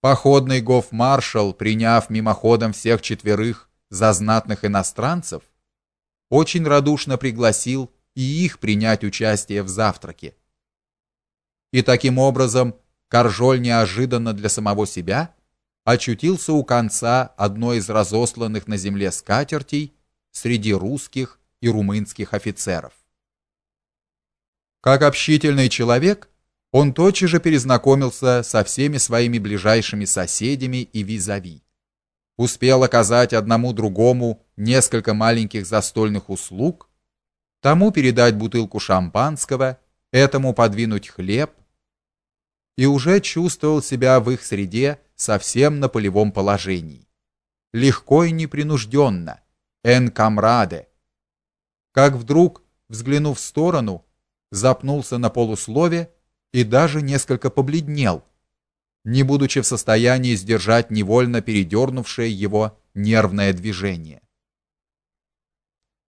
Походный гофмаршал, приняв мимоходом всех четверых за знатных иностранцев, очень радушно пригласил и их принять участие в завтраке. И таким образом Каржоль неожиданно для самого себя очутился у конца одной из разосланных на земле скатертей среди русских и румынских офицеров. Как общительный человек, он тотчас же перезнакомился со всеми своими ближайшими соседями и визави. Успел оказать одному другому несколько маленьких застольных услуг, тому передать бутылку шампанского, этому подвинуть хлеб, и уже чувствовал себя в их среде совсем на полевом положении. Легко и непринужденно, эн камраде. Как вдруг, взглянув в сторону, запнулся на полуслове и даже несколько побледнел, не будучи в состоянии сдержать невольно передернувшее его нервное движение.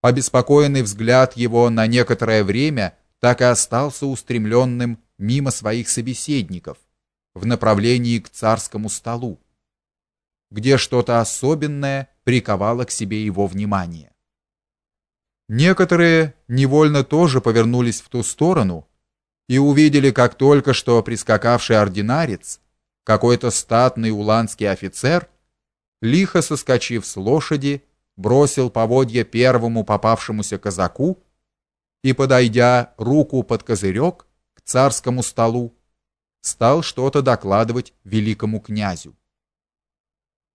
Обеспокоенный взгляд его на некоторое время так и остался устремленным мимо своих собеседников в направлении к царскому столу, где что-то особенное приковало к себе его внимание. Некоторые невольно тоже повернулись в ту сторону и увидели, как только что прискакавший ординарец, какой-то статный уланский офицер, лихо соскочив с лошади, бросил поводья первому попавшемуся казаку и, подойдя руку под козырек к царскому столу, стал что-то докладывать великому князю.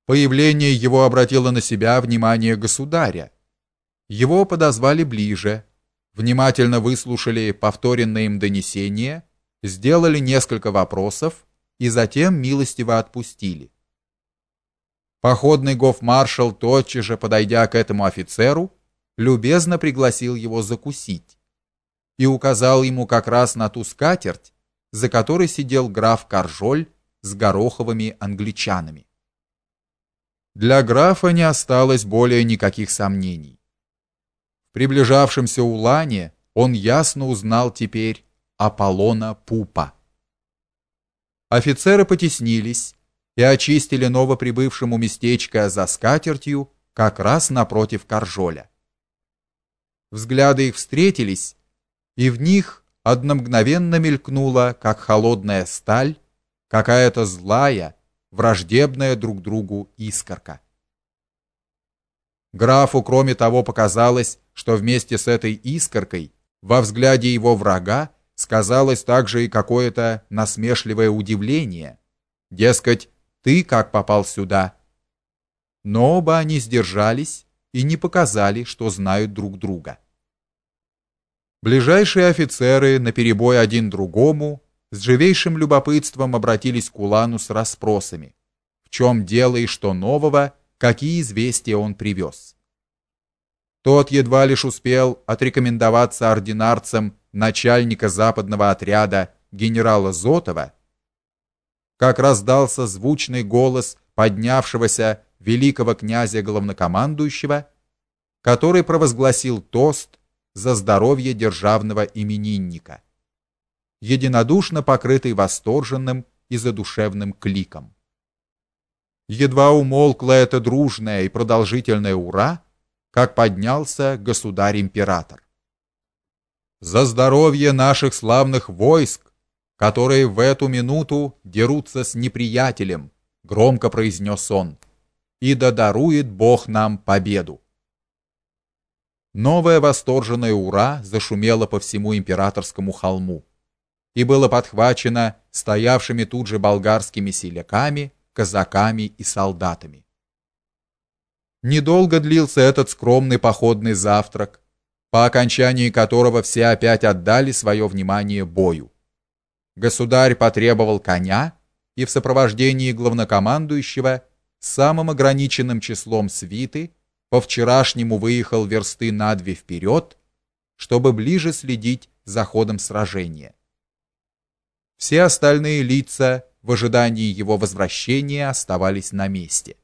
Появление его обратило на себя внимание государя. Его подозвали ближе, внимательно выслушали повторенное им донесение, сделали несколько вопросов и затем милостиво отпустили. Походный гофмаршал тотчас же, подойдя к этому офицеру, любезно пригласил его закусить и указал ему как раз на ту скатерть, за которой сидел граф Каржоль с гороховыми англичанами. Для графа не осталось более никаких сомнений приближавшемся улане он ясно узнал теперь Аполлона Пупа. Офицеры потеснились и очистили новоприбывшему местечко за скатертью как раз напротив Каржоля. Взгляды их встретились, и в них одномгновенно мелькнула, как холодная сталь, какая-то злая, враждебная друг другу искорка. Графу, кроме того, показалось, что вместе с этой искоркой во взгляде его врага сказалось также и какое-то насмешливое удивление. Дескать, ты как попал сюда? Но оба они сдержались и не показали, что знают друг друга. Ближайшие офицеры наперебой один другому с живейшим любопытством обратились к Улану с расспросами: в чем дело и что нового какие известия он привез. Тот едва лишь успел отрекомендоваться ординарцем начальника западного отряда генерала Зотова, как раздался звучный голос поднявшегося великого князя главнокомандующего, который провозгласил тост за здоровье державного именинника, единодушно покрытый восторженным и задушевным кликом. Едва умолкло это дружное и продолжительное ура, как поднялся государь-император. За здоровье наших славных войск, которые в эту минуту дерутся с неприятелем, громко произнес он. И да дарует Бог нам победу. Новое восторженное ура зашумело по всему императорскому холму и было подхвачено стоявшими тут же болгарскими селяками казаками и солдатами. Недолго длился этот скромный походный завтрак, по окончании которого все опять отдали свое внимание бою. Государь потребовал коня и в сопровождении главнокомандующего с самым ограниченным числом свиты по вчерашнему выехал версты на две вперед, чтобы ближе следить за ходом сражения. Все остальные лица в ожидании его возвращения оставались на месте.